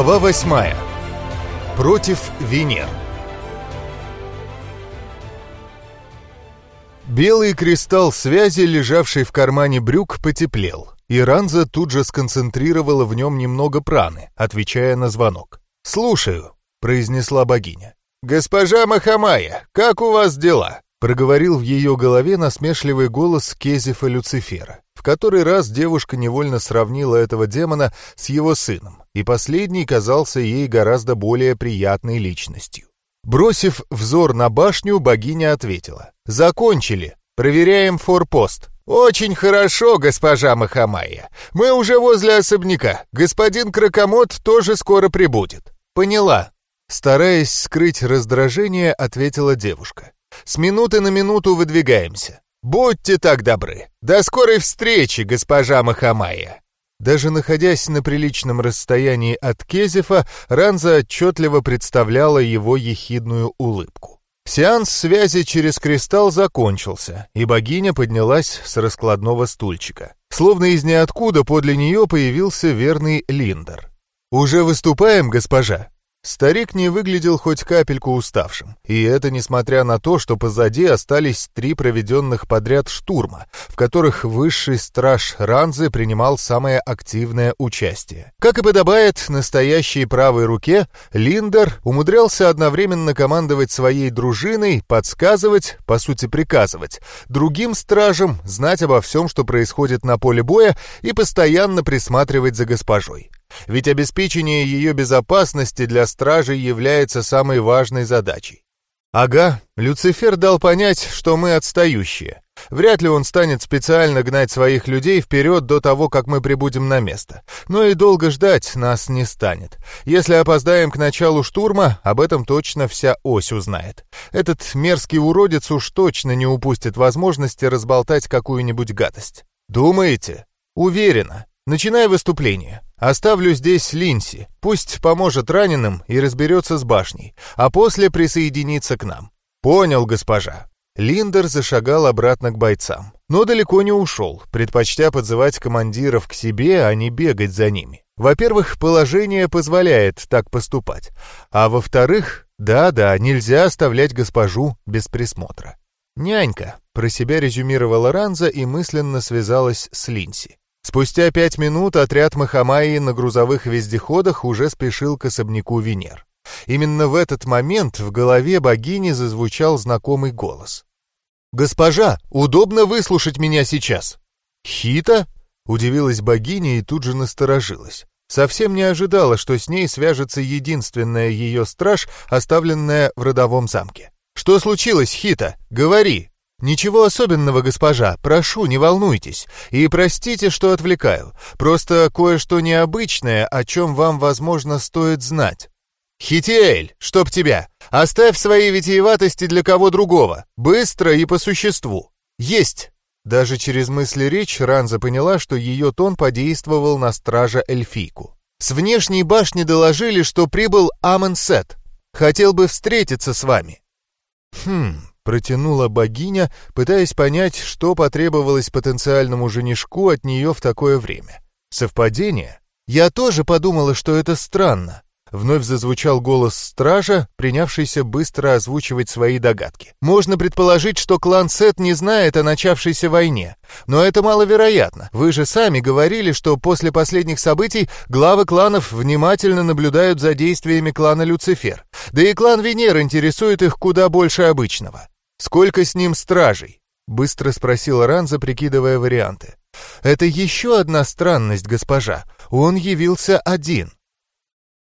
Глава восьмая. Против Венер. Белый кристалл связи, лежавший в кармане брюк, потеплел, и Ранза тут же сконцентрировала в нем немного праны, отвечая на звонок. «Слушаю», — произнесла богиня. «Госпожа Махамая, как у вас дела?» — проговорил в ее голове насмешливый голос Кезифа Люцифера. В который раз девушка невольно сравнила этого демона с его сыном, и последний казался ей гораздо более приятной личностью. Бросив взор на башню, богиня ответила. «Закончили. Проверяем форпост». «Очень хорошо, госпожа Махамая. Мы уже возле особняка. Господин Кракомот тоже скоро прибудет». «Поняла». Стараясь скрыть раздражение, ответила девушка. «С минуты на минуту выдвигаемся. «Будьте так добры! До скорой встречи, госпожа Махамая!» Даже находясь на приличном расстоянии от Кезефа, Ранза отчетливо представляла его ехидную улыбку. Сеанс связи через кристалл закончился, и богиня поднялась с раскладного стульчика. Словно из ниоткуда подле нее появился верный Линдер. «Уже выступаем, госпожа?» Старик не выглядел хоть капельку уставшим, и это несмотря на то, что позади остались три проведенных подряд штурма, в которых высший страж Ранзы принимал самое активное участие. Как и подобает настоящей правой руке, Линдер умудрялся одновременно командовать своей дружиной, подсказывать, по сути приказывать, другим стражам знать обо всем, что происходит на поле боя и постоянно присматривать за госпожой. Ведь обеспечение ее безопасности для стражей является самой важной задачей. Ага, Люцифер дал понять, что мы отстающие. Вряд ли он станет специально гнать своих людей вперед до того, как мы прибудем на место. Но и долго ждать нас не станет. Если опоздаем к началу штурма, об этом точно вся ось узнает. Этот мерзкий уродец уж точно не упустит возможности разболтать какую-нибудь гадость. Думаете? Уверена. Начинай выступление. Оставлю здесь Линси. Пусть поможет раненым и разберется с башней, а после присоединится к нам. Понял, госпожа. Линдер зашагал обратно к бойцам, но далеко не ушел, предпочтя подзывать командиров к себе, а не бегать за ними. Во-первых, положение позволяет так поступать, а во-вторых, да-да, нельзя оставлять госпожу без присмотра. «Нянька», — про себя резюмировала Ранза и мысленно связалась с Линси. Спустя пять минут отряд Махамаи на грузовых вездеходах уже спешил к особняку Венер. Именно в этот момент в голове богини зазвучал знакомый голос. «Госпожа, удобно выслушать меня сейчас!» «Хита?» — удивилась богиня и тут же насторожилась. Совсем не ожидала, что с ней свяжется единственная ее страж, оставленная в родовом замке. «Что случилось, Хита? Говори!» «Ничего особенного, госпожа, прошу, не волнуйтесь. И простите, что отвлекаю. Просто кое-что необычное, о чем вам, возможно, стоит знать». «Хитиэль, чтоб тебя! Оставь свои витиеватости для кого другого. Быстро и по существу. Есть!» Даже через мысли речь Ранза поняла, что ее тон подействовал на стража эльфийку. «С внешней башни доложили, что прибыл Аменсет. Хотел бы встретиться с вами». «Хм, Протянула богиня, пытаясь понять, что потребовалось потенциальному женишку от нее в такое время. Совпадение? Я тоже подумала, что это странно. Вновь зазвучал голос стража, принявшийся быстро озвучивать свои догадки. Можно предположить, что клан Сет не знает о начавшейся войне. Но это маловероятно. Вы же сами говорили, что после последних событий главы кланов внимательно наблюдают за действиями клана Люцифер. Да и клан Венер интересует их куда больше обычного. «Сколько с ним стражей?» — быстро спросила Ранза, прикидывая варианты. «Это еще одна странность, госпожа. Он явился один».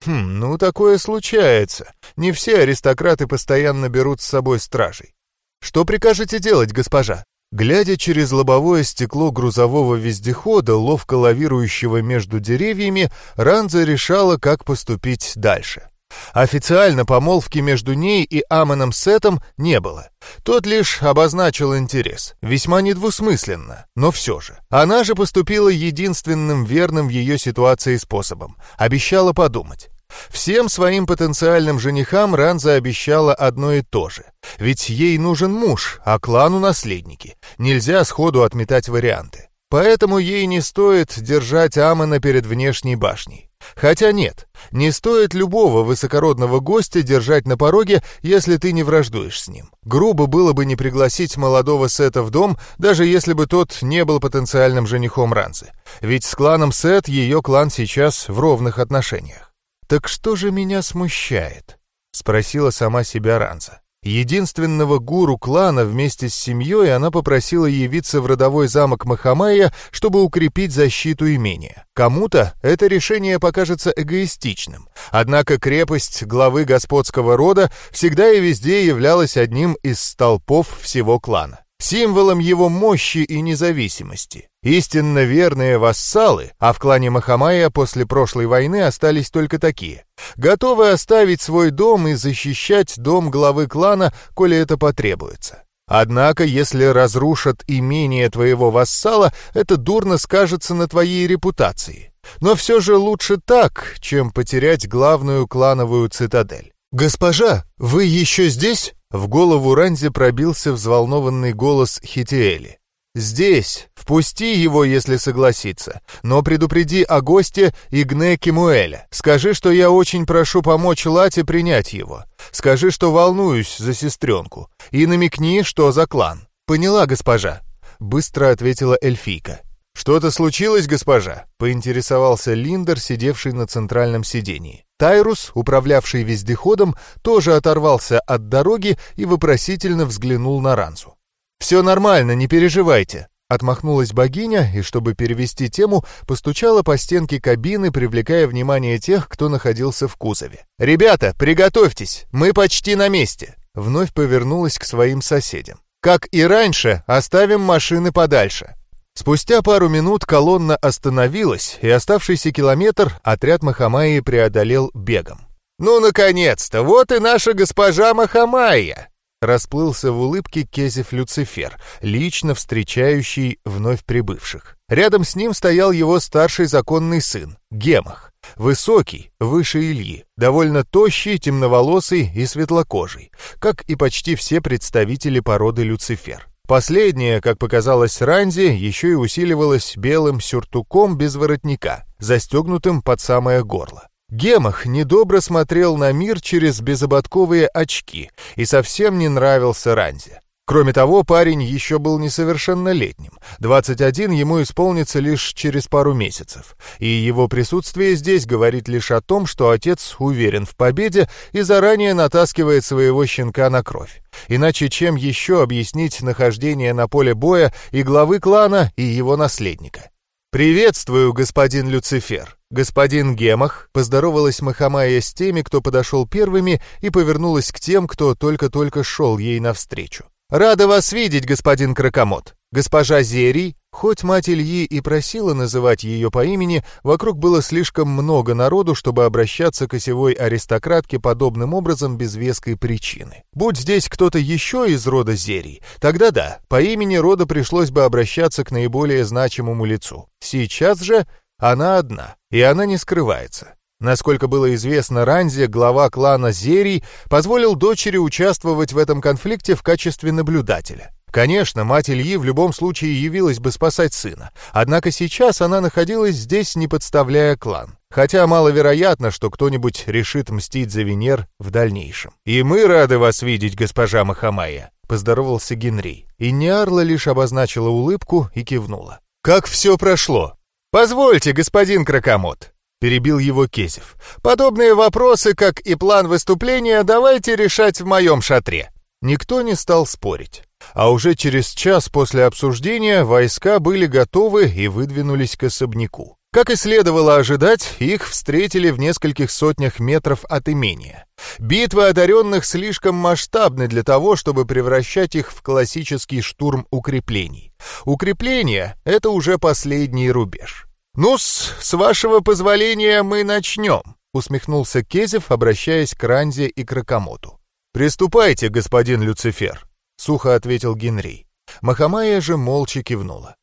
«Хм, ну такое случается. Не все аристократы постоянно берут с собой стражей. Что прикажете делать, госпожа?» Глядя через лобовое стекло грузового вездехода, ловко лавирующего между деревьями, Ранза решала, как поступить дальше. Официально помолвки между ней и Амоном Сетом не было. Тот лишь обозначил интерес, весьма недвусмысленно, но все же. Она же поступила единственным верным в ее ситуации способом, обещала подумать. Всем своим потенциальным женихам Ранза обещала одно и то же. Ведь ей нужен муж, а клану наследники. Нельзя сходу отметать варианты. Поэтому ей не стоит держать Амона перед внешней башней. Хотя нет, Не стоит любого высокородного гостя держать на пороге, если ты не враждуешь с ним. Грубо было бы не пригласить молодого Сета в дом, даже если бы тот не был потенциальным женихом Ранзы. Ведь с кланом Сет ее клан сейчас в ровных отношениях. «Так что же меня смущает?» — спросила сама себя Ранза. Единственного гуру клана вместе с семьей она попросила явиться в родовой замок Махамая, чтобы укрепить защиту имения. Кому-то это решение покажется эгоистичным, однако крепость главы господского рода всегда и везде являлась одним из столпов всего клана символом его мощи и независимости. Истинно верные вассалы, а в клане Махамая после прошлой войны остались только такие, готовы оставить свой дом и защищать дом главы клана, коли это потребуется. Однако, если разрушат имение твоего вассала, это дурно скажется на твоей репутации. Но все же лучше так, чем потерять главную клановую цитадель. «Госпожа, вы еще здесь?» В голову Ранзи пробился взволнованный голос Хитиэли. «Здесь. Впусти его, если согласится. Но предупреди о госте Игне Кимуэля. Скажи, что я очень прошу помочь Лате принять его. Скажи, что волнуюсь за сестренку. И намекни, что за клан». «Поняла, госпожа», — быстро ответила эльфийка. «Что-то случилось, госпожа?» — поинтересовался Линдер, сидевший на центральном сидении. Тайрус, управлявший вездеходом, тоже оторвался от дороги и вопросительно взглянул на Ранцу. «Все нормально, не переживайте», — отмахнулась богиня и, чтобы перевести тему, постучала по стенке кабины, привлекая внимание тех, кто находился в кузове. «Ребята, приготовьтесь, мы почти на месте», — вновь повернулась к своим соседям. «Как и раньше, оставим машины подальше. Спустя пару минут колонна остановилась, и оставшийся километр отряд Махамаи преодолел бегом. «Ну, наконец-то! Вот и наша госпожа Махамайя!» Расплылся в улыбке Кезев Люцифер, лично встречающий вновь прибывших. Рядом с ним стоял его старший законный сын, Гемах. Высокий, выше Ильи, довольно тощий, темноволосый и светлокожий, как и почти все представители породы Люцифер. Последнее, как показалось Ранди, еще и усиливалось белым сюртуком без воротника, застегнутым под самое горло. Гемах недобро смотрел на мир через безободковые очки и совсем не нравился Ранзе. Кроме того, парень еще был несовершеннолетним. 21 ему исполнится лишь через пару месяцев. И его присутствие здесь говорит лишь о том, что отец уверен в победе и заранее натаскивает своего щенка на кровь. Иначе чем еще объяснить нахождение на поле боя и главы клана, и его наследника? «Приветствую, господин Люцифер!» Господин Гемах поздоровалась Махамая с теми, кто подошел первыми, и повернулась к тем, кто только-только шел ей навстречу. «Рада вас видеть, господин Кракомот. Госпожа Зерий, хоть мать Ильи и просила называть ее по имени, вокруг было слишком много народу, чтобы обращаться к осевой аристократке подобным образом без веской причины. Будь здесь кто-то еще из рода Зерий, тогда да, по имени рода пришлось бы обращаться к наиболее значимому лицу. Сейчас же она одна, и она не скрывается. Насколько было известно Ранзе, глава клана Зерий позволил дочери участвовать в этом конфликте в качестве наблюдателя. Конечно, мать Ильи в любом случае явилась бы спасать сына, однако сейчас она находилась здесь, не подставляя клан. Хотя маловероятно, что кто-нибудь решит мстить за Венер в дальнейшем. «И мы рады вас видеть, госпожа Махамая», — поздоровался Генри. И Ниарла лишь обозначила улыбку и кивнула. «Как все прошло?» «Позвольте, господин Кракомот», Перебил его Кезев. «Подобные вопросы, как и план выступления, давайте решать в моем шатре». Никто не стал спорить. А уже через час после обсуждения войска были готовы и выдвинулись к особняку. Как и следовало ожидать, их встретили в нескольких сотнях метров от имения. Битвы одаренных слишком масштабны для того, чтобы превращать их в классический штурм укреплений. Укрепления — это уже последний рубеж ну с вашего позволения мы начнем», — усмехнулся Кезев, обращаясь к Ранзе и Кракомоту. «Приступайте, господин Люцифер», — сухо ответил Генри. Махамая же молча кивнула.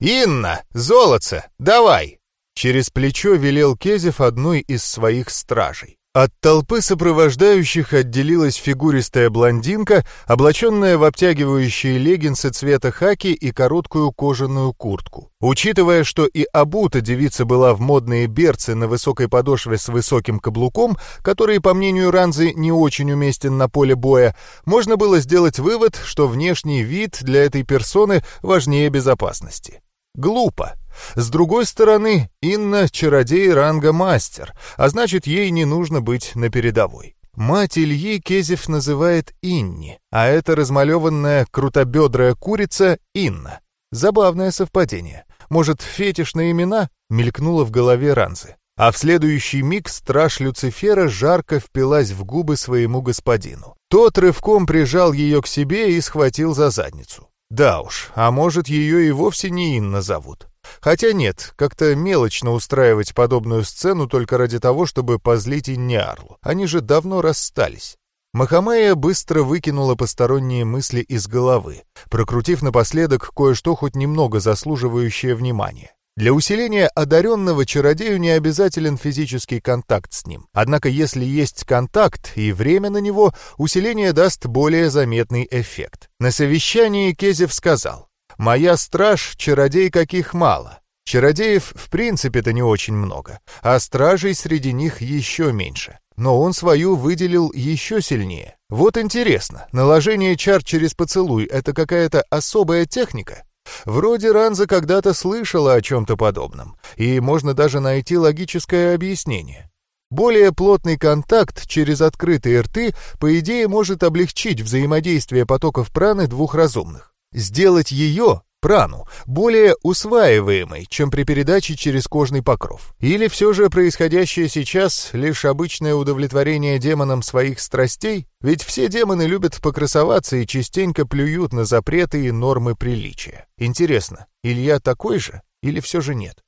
«Инна, золотце, давай!» Через плечо велел Кезев одной из своих стражей. От толпы сопровождающих отделилась фигуристая блондинка, облаченная в обтягивающие леггинсы цвета хаки и короткую кожаную куртку. Учитывая, что и обута девица была в модные берцы на высокой подошве с высоким каблуком, который, по мнению Ранзы, не очень уместен на поле боя, можно было сделать вывод, что внешний вид для этой персоны важнее безопасности. Глупо. С другой стороны, Инна — чародей ранга мастер, а значит, ей не нужно быть на передовой. Мать Ильи Кезев называет Инни, а эта размалеванная крутобедрая курица — Инна. Забавное совпадение. Может, фетиш на имена? Мелькнуло в голове Ранзы. А в следующий миг страж Люцифера жарко впилась в губы своему господину. Тот рывком прижал ее к себе и схватил за задницу. Да уж, а может, ее и вовсе не Инна зовут. Хотя нет, как-то мелочно устраивать подобную сцену только ради того, чтобы позлить Инниарлу. Они же давно расстались. Махамея быстро выкинула посторонние мысли из головы, прокрутив напоследок кое-что хоть немного заслуживающее внимания. Для усиления одаренного чародею не обязателен физический контакт с ним. Однако если есть контакт и время на него, усиление даст более заметный эффект. На совещании Кезев сказал, Моя страж — чародей каких мало. Чародеев в принципе-то не очень много, а стражей среди них еще меньше. Но он свою выделил еще сильнее. Вот интересно, наложение чар через поцелуй — это какая-то особая техника? Вроде Ранза когда-то слышала о чем-то подобном, и можно даже найти логическое объяснение. Более плотный контакт через открытые рты, по идее, может облегчить взаимодействие потоков праны двух разумных сделать ее, прану, более усваиваемой, чем при передаче через кожный покров? Или все же происходящее сейчас лишь обычное удовлетворение демонам своих страстей? Ведь все демоны любят покрасоваться и частенько плюют на запреты и нормы приличия. Интересно, Илья такой же или все же нет?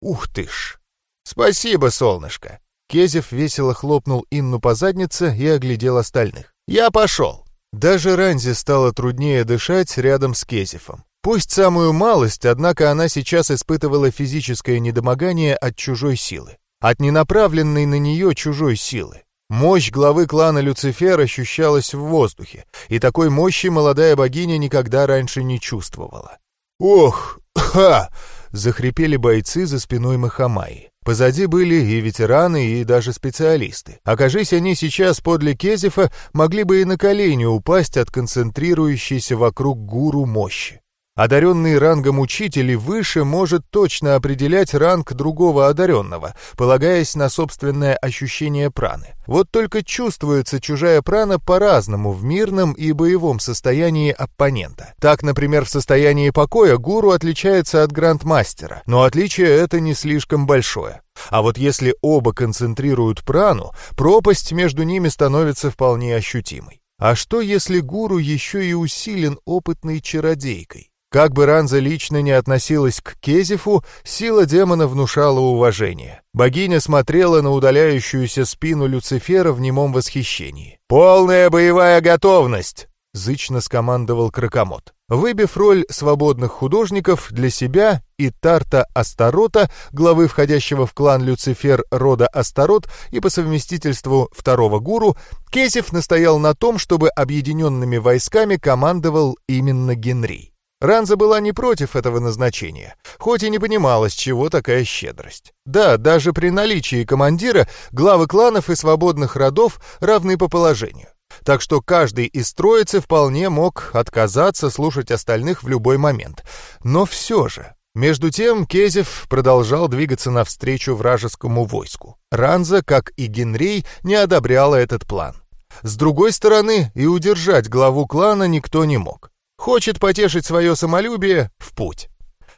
Ух ты ж! Спасибо, солнышко! Кезев весело хлопнул Инну по заднице и оглядел остальных. «Я пошел!» Даже Ранзе стало труднее дышать рядом с Кезефом. Пусть самую малость, однако она сейчас испытывала физическое недомогание от чужой силы. От ненаправленной на нее чужой силы. Мощь главы клана Люцифер ощущалась в воздухе, и такой мощи молодая богиня никогда раньше не чувствовала. «Ох, ха!» — захрипели бойцы за спиной Махамаи. Позади были и ветераны, и даже специалисты. Окажись они сейчас подле Кезефа, могли бы и на колени упасть от концентрирующейся вокруг гуру мощи. Одаренный рангом учителей выше может точно определять ранг другого одаренного, полагаясь на собственное ощущение праны. Вот только чувствуется чужая прана по-разному в мирном и боевом состоянии оппонента. Так, например, в состоянии покоя гуру отличается от грандмастера, но отличие это не слишком большое. А вот если оба концентрируют прану, пропасть между ними становится вполне ощутимой. А что, если гуру еще и усилен опытной чародейкой? Как бы Ранза лично не относилась к Кезифу, сила демона внушала уважение. Богиня смотрела на удаляющуюся спину Люцифера в немом восхищении. «Полная боевая готовность!» — зычно скомандовал Кракомот. Выбив роль свободных художников для себя и Тарта Астарота, главы входящего в клан Люцифер рода Астарот и по совместительству второго гуру, Кезев настоял на том, чтобы объединенными войсками командовал именно Генри. Ранза была не против этого назначения, хоть и не понимала, с чего такая щедрость. Да, даже при наличии командира главы кланов и свободных родов равны по положению. Так что каждый из троицы вполне мог отказаться слушать остальных в любой момент. Но все же... Между тем Кезев продолжал двигаться навстречу вражескому войску. Ранза, как и Генрей, не одобряла этот план. С другой стороны, и удержать главу клана никто не мог. Хочет потешить свое самолюбие — в путь.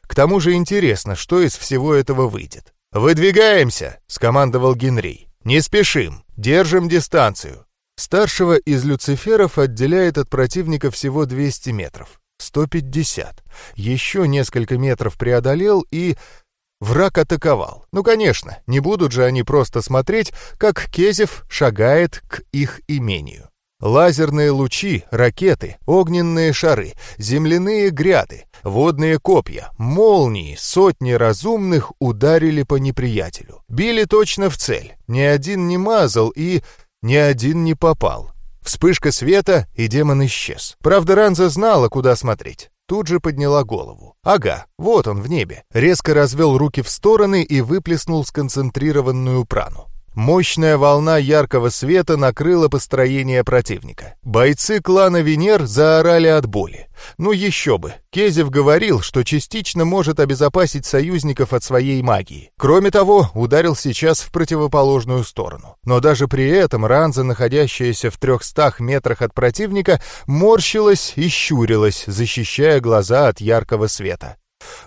К тому же интересно, что из всего этого выйдет. «Выдвигаемся!» — скомандовал Генри. «Не спешим, держим дистанцию». Старшего из люциферов отделяет от противника всего 200 метров. 150. Еще несколько метров преодолел и... Враг атаковал. Ну, конечно, не будут же они просто смотреть, как Кезев шагает к их имению. Лазерные лучи, ракеты, огненные шары, земляные гряды, водные копья, молнии, сотни разумных ударили по неприятелю. Били точно в цель. Ни один не мазал и ни один не попал. Вспышка света, и демон исчез. Правда, Ранза знала, куда смотреть. Тут же подняла голову. Ага, вот он в небе. Резко развел руки в стороны и выплеснул сконцентрированную прану. Мощная волна яркого света накрыла построение противника. Бойцы клана Венер заорали от боли. Ну еще бы, Кезев говорил, что частично может обезопасить союзников от своей магии. Кроме того, ударил сейчас в противоположную сторону. Но даже при этом Ранза, находящаяся в трехстах метрах от противника, морщилась и щурилась, защищая глаза от яркого света.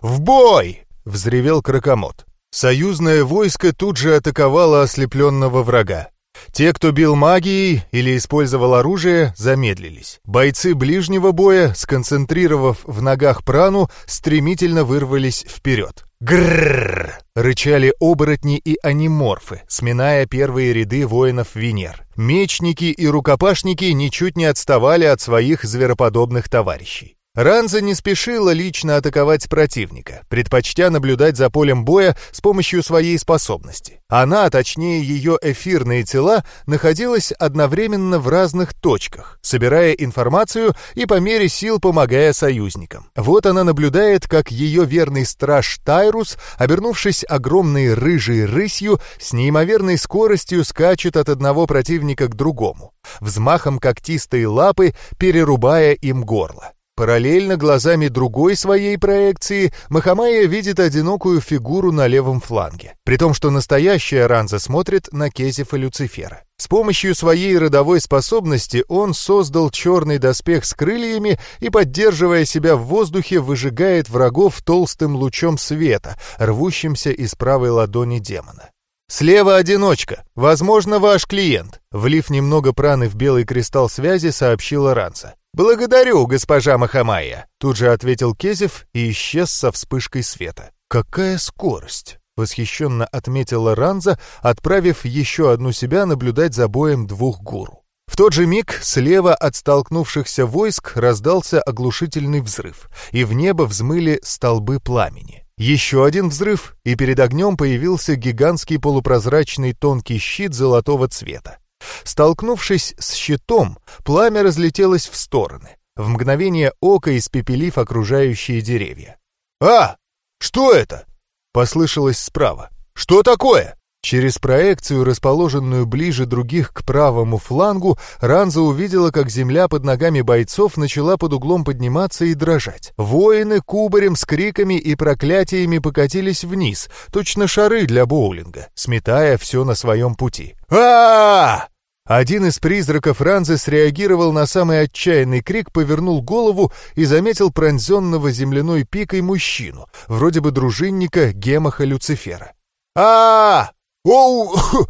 «В бой!» — взревел Кракомот. Союзное войско тут же атаковало ослепленного врага. Те, кто бил магией или использовал оружие, замедлились. Бойцы ближнего боя, сконцентрировав в ногах прану, стремительно вырвались вперед. Гррррр! Рычали оборотни и аниморфы, сминая первые ряды воинов Венер. Мечники и рукопашники ничуть не отставали от своих звероподобных товарищей. Ранза не спешила лично атаковать противника, предпочтя наблюдать за полем боя с помощью своей способности. Она, а точнее ее эфирные тела, находилась одновременно в разных точках, собирая информацию и по мере сил помогая союзникам. Вот она наблюдает, как ее верный страж Тайрус, обернувшись огромной рыжей рысью, с неимоверной скоростью скачет от одного противника к другому, взмахом когтистой лапы перерубая им горло. Параллельно глазами другой своей проекции Махамая видит одинокую фигуру на левом фланге, при том, что настоящая Ранза смотрит на Кезефа Люцифера. С помощью своей родовой способности он создал черный доспех с крыльями и, поддерживая себя в воздухе, выжигает врагов толстым лучом света, рвущимся из правой ладони демона. «Слева одиночка. Возможно, ваш клиент», — влив немного праны в белый кристалл связи, сообщила Ранца. «Благодарю, госпожа Махамая», — тут же ответил Кезев и исчез со вспышкой света. «Какая скорость!» — восхищенно отметила Ранза, отправив еще одну себя наблюдать за боем двух гуру. В тот же миг слева от столкнувшихся войск раздался оглушительный взрыв, и в небо взмыли столбы пламени. Еще один взрыв, и перед огнем появился гигантский полупрозрачный тонкий щит золотого цвета. Столкнувшись с щитом, пламя разлетелось в стороны, в мгновение ока испепелив окружающие деревья. «А! Что это?» — послышалось справа. «Что такое?» Через проекцию, расположенную ближе других к правому флангу, Ранза увидела, как земля под ногами бойцов начала под углом подниматься и дрожать. Воины кубарем с криками и проклятиями покатились вниз, точно шары для боулинга, сметая все на своем пути. а, Один из призраков Ранзы среагировал на самый отчаянный крик, повернул голову и заметил пронзенного земляной пикой мужчину, вроде бы дружинника Гемаха Люцифера. а, -а, «Оу!»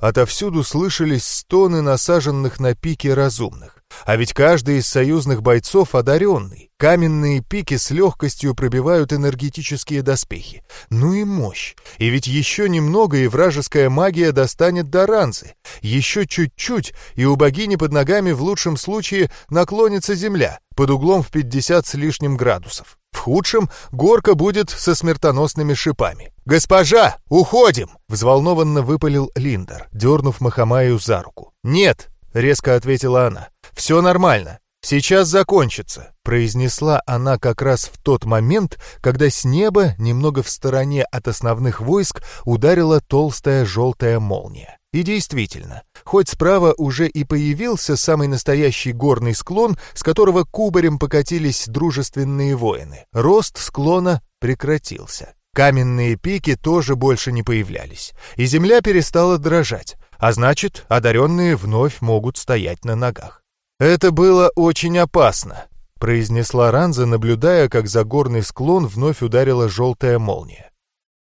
Отовсюду слышались стоны насаженных на пики разумных. А ведь каждый из союзных бойцов одаренный. Каменные пики с легкостью пробивают энергетические доспехи. Ну и мощь. И ведь еще немного, и вражеская магия достанет до ранцы. Еще чуть-чуть, и у богини под ногами в лучшем случае наклонится земля, под углом в 50 с лишним градусов. В худшем горка будет со смертоносными шипами. «Госпожа, уходим!» — взволнованно выпалил Линдер, дернув Махамаю за руку. «Нет!» — резко ответила она. «Все нормально. «Сейчас закончится», — произнесла она как раз в тот момент, когда с неба, немного в стороне от основных войск, ударила толстая желтая молния. И действительно, хоть справа уже и появился самый настоящий горный склон, с которого кубарем покатились дружественные воины, рост склона прекратился. Каменные пики тоже больше не появлялись, и земля перестала дрожать, а значит, одаренные вновь могут стоять на ногах. «Это было очень опасно», — произнесла Ранза, наблюдая, как за горный склон вновь ударила желтая молния.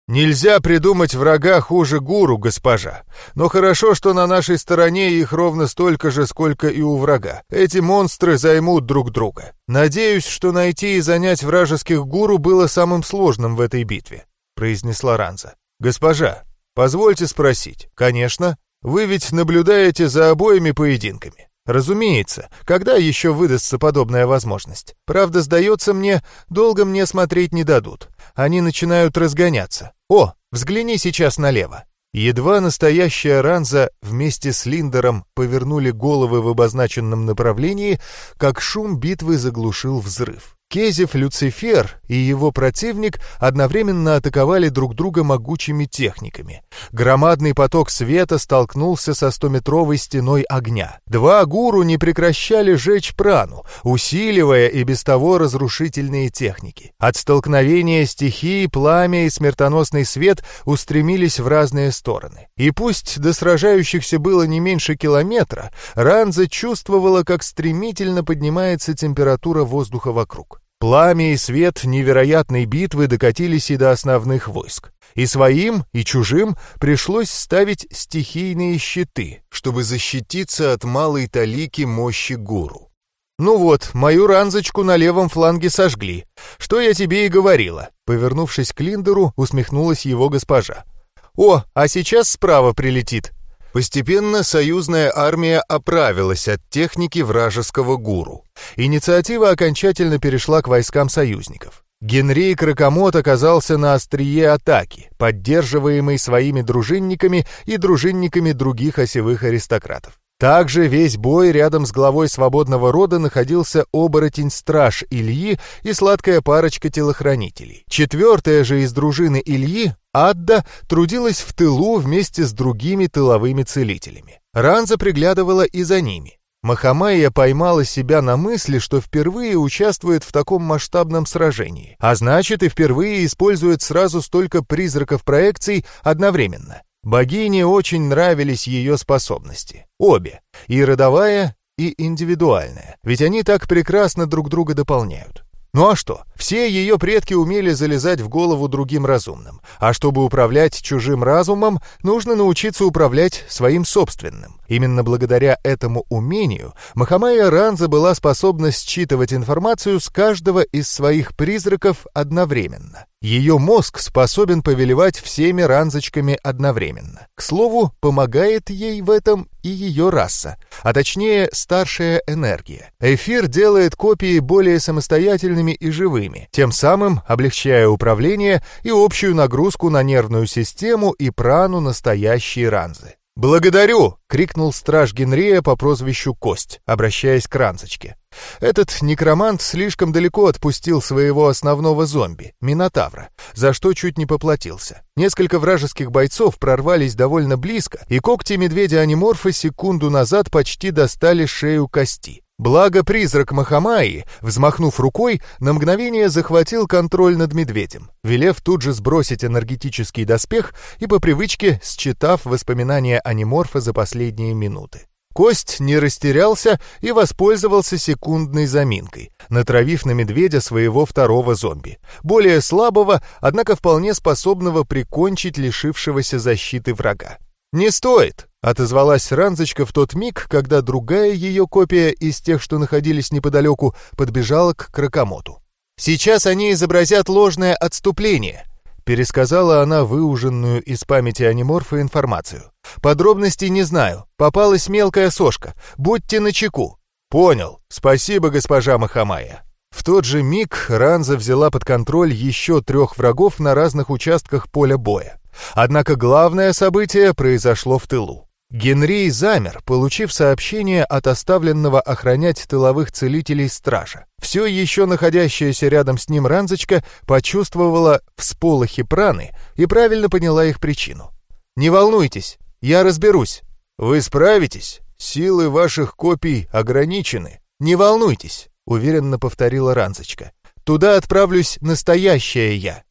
«Нельзя придумать врага хуже гуру, госпожа. Но хорошо, что на нашей стороне их ровно столько же, сколько и у врага. Эти монстры займут друг друга. Надеюсь, что найти и занять вражеских гуру было самым сложным в этой битве», — произнесла Ранза. «Госпожа, позвольте спросить. Конечно. Вы ведь наблюдаете за обоими поединками. Разумеется, когда еще выдастся подобная возможность? Правда, сдается мне, долго мне смотреть не дадут. Они начинают разгоняться. О, взгляни сейчас налево. Едва настоящая Ранза вместе с Линдером повернули головы в обозначенном направлении, как шум битвы заглушил взрыв. Кезев Люцифер и его противник одновременно атаковали друг друга могучими техниками. Громадный поток света столкнулся со стометровой стеной огня. Два гуру не прекращали жечь прану, усиливая и без того разрушительные техники. От столкновения стихии пламя и смертоносный свет устремились в разные стороны. И пусть до сражающихся было не меньше километра, Ранза чувствовала, как стремительно поднимается температура воздуха вокруг. Пламя и свет невероятной битвы докатились и до основных войск. И своим, и чужим пришлось ставить стихийные щиты, чтобы защититься от малой талики мощи гуру. «Ну вот, мою ранзочку на левом фланге сожгли. Что я тебе и говорила». Повернувшись к Линдеру, усмехнулась его госпожа. «О, а сейчас справа прилетит». Постепенно союзная армия оправилась от техники вражеского гуру. Инициатива окончательно перешла к войскам союзников. Генри Кракомот оказался на острие атаки, поддерживаемый своими дружинниками и дружинниками других осевых аристократов. Также весь бой рядом с главой свободного рода находился оборотень-страж Ильи и сладкая парочка телохранителей. Четвертая же из дружины Ильи, Адда, трудилась в тылу вместе с другими тыловыми целителями. Ранза приглядывала и за ними. Махамайя поймала себя на мысли, что впервые участвует в таком масштабном сражении, а значит и впервые использует сразу столько призраков проекций одновременно. Богине очень нравились ее способности. Обе. И родовая, и индивидуальная. Ведь они так прекрасно друг друга дополняют. Ну а что? Все ее предки умели залезать в голову другим разумным. А чтобы управлять чужим разумом, нужно научиться управлять своим собственным. Именно благодаря этому умению Махамая Ранза была способна считывать информацию с каждого из своих призраков одновременно. Ее мозг способен повелевать всеми ранзочками одновременно. К слову, помогает ей в этом и ее раса, а точнее старшая энергия. Эфир делает копии более самостоятельными и живыми, тем самым облегчая управление и общую нагрузку на нервную систему и прану настоящей ранзы. «Благодарю!» — крикнул страж Генрия по прозвищу Кость, обращаясь к Ранцочке. Этот некромант слишком далеко отпустил своего основного зомби, Минотавра, за что чуть не поплатился. Несколько вражеских бойцов прорвались довольно близко, и когти медведя-аниморфа секунду назад почти достали шею кости. Благо призрак Махамаи, взмахнув рукой, на мгновение захватил контроль над медведем, велев тут же сбросить энергетический доспех и по привычке считав воспоминания аниморфа за последние минуты. Кость не растерялся и воспользовался секундной заминкой, натравив на медведя своего второго зомби, более слабого, однако вполне способного прикончить лишившегося защиты врага. «Не стоит!» — отозвалась Ранзочка в тот миг, когда другая ее копия из тех, что находились неподалеку, подбежала к Кракомоту. «Сейчас они изобразят ложное отступление», — пересказала она выуженную из памяти аниморфа информацию. «Подробностей не знаю. Попалась мелкая сошка. Будьте начеку». «Понял. Спасибо, госпожа Махамая». В тот же миг Ранза взяла под контроль еще трех врагов на разных участках поля боя. Однако главное событие произошло в тылу. Генри замер, получив сообщение от оставленного охранять тыловых целителей стража. Все еще находящаяся рядом с ним Ранзочка почувствовала всполохи праны и правильно поняла их причину. «Не волнуйтесь, я разберусь. Вы справитесь. Силы ваших копий ограничены. Не волнуйтесь», — уверенно повторила Ранзочка. «Туда отправлюсь настоящая я,